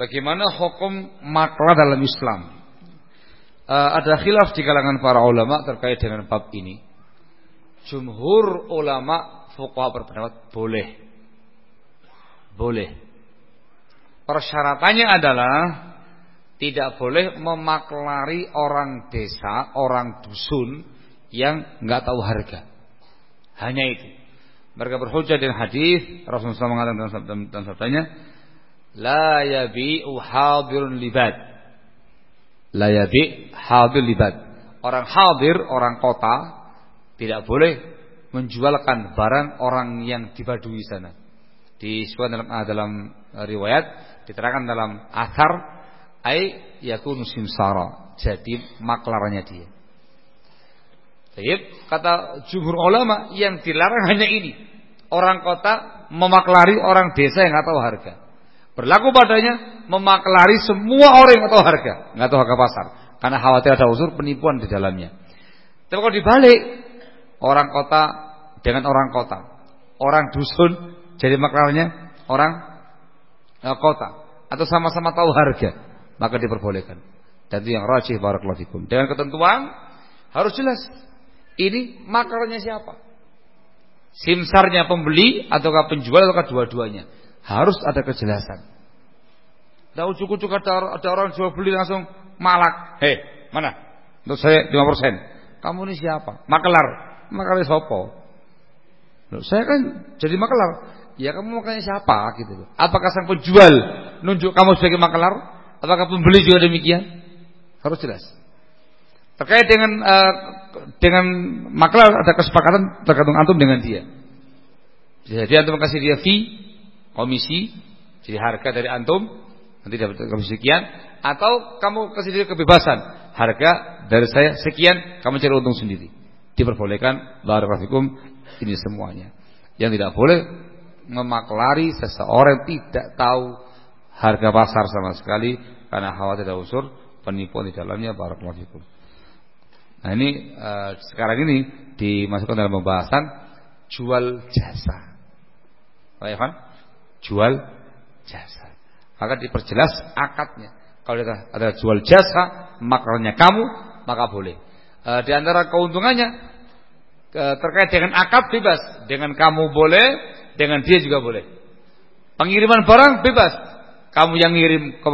Bagaimana hukum maklar dalam Islam? Uh, ada khilaf di kalangan para ulama terkait dengan bab ini. Jumhur ulama fuqaha berpendapat boleh. Boleh. Persyaratannya adalah tidak boleh memaklari orang desa, orang dusun yang nggak tahu harga. Hanya itu. Mereka berhujah dengan hadis Rasulullah SAW mengatakan dalam sabdanya, La yabi'u hadirun libad. La yabi' hadir libad. Orang hadir, orang kota tidak boleh menjualkan barang orang yang di Badui sana. Disebutkan dalam, ah, dalam riwayat, diterangkan dalam asar, ai yakunu simsara. Jadi maklarnya dia. Jadi kata jumhur ulama yang dilarang hanya ini. Orang kota memaklari orang desa yang nggak tahu harga. Berlaku padanya memaklari semua orang yang tahu harga, nggak tahu harga pasar, karena khawatir ada unsur penipuan di dalamnya. Tapi kalau dibalik, orang kota dengan orang kota, orang dusun jadi maklarnya orang eh, kota atau sama-sama tahu harga, maka diperbolehkan. Dan itu yang rajih barakallahu. Dengan ketentuan harus jelas. Ini maklarnya siapa? Simsarnya pembeli ataukah penjual ataukah dua-duanya? Harus ada kejelasan. Tidak ujuk-ujuk ada, ada orang jual beli langsung malak. Hei, mana? Untuk saya 5%. Kamu ini siapa? Makelar. Makelar sopo. Loh, saya kan jadi makelar. Ya kamu makanya siapa gitu Apakah sang penjual nunjuk kamu sebagai makelar? Apakah pembeli juga demikian? Harus jelas. Terkait dengan uh, dengan makelar ada kesepakatan tergantung antum dengan dia. Jadi antum kasih dia fee komisi jadi harga dari antum nanti dapat komisi sekian. Atau kamu kasih dia kebebasan harga dari saya sekian kamu cari untung sendiri. Diperbolehkan barakallahu ini semuanya. Yang tidak boleh memaklari seseorang tidak tahu harga pasar sama sekali karena khawatir ada unsur penipuan di dalamnya barakallahu fikum. Nah ini uh, sekarang ini dimasukkan dalam pembahasan jual jasa. Pak Evan jual jasa. Maka diperjelas akadnya. Kalau ada jual jasa, makarnya kamu, maka boleh. E, di antara keuntungannya e, terkait dengan akad bebas. Dengan kamu boleh, dengan dia juga boleh. Pengiriman barang bebas. Kamu yang ngirim ke,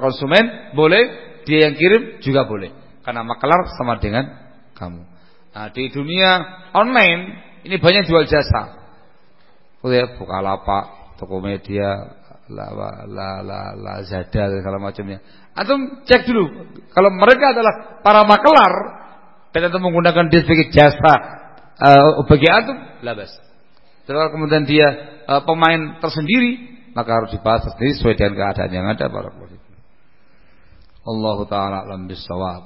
konsumen boleh, dia yang kirim juga boleh. Karena maklar sama dengan kamu. Nah, di dunia online ini banyak jual jasa. Buka lapak, Tokopedia, la la la la Zada segala macamnya. Antum cek dulu kalau mereka adalah para makelar dan antum menggunakan dia sebagai jasa uh, bagi antum, labas. Kalau kemudian dia uh, pemain tersendiri, maka harus dibahas sendiri sesuai dengan keadaan yang ada para Allah taala alam bisawab.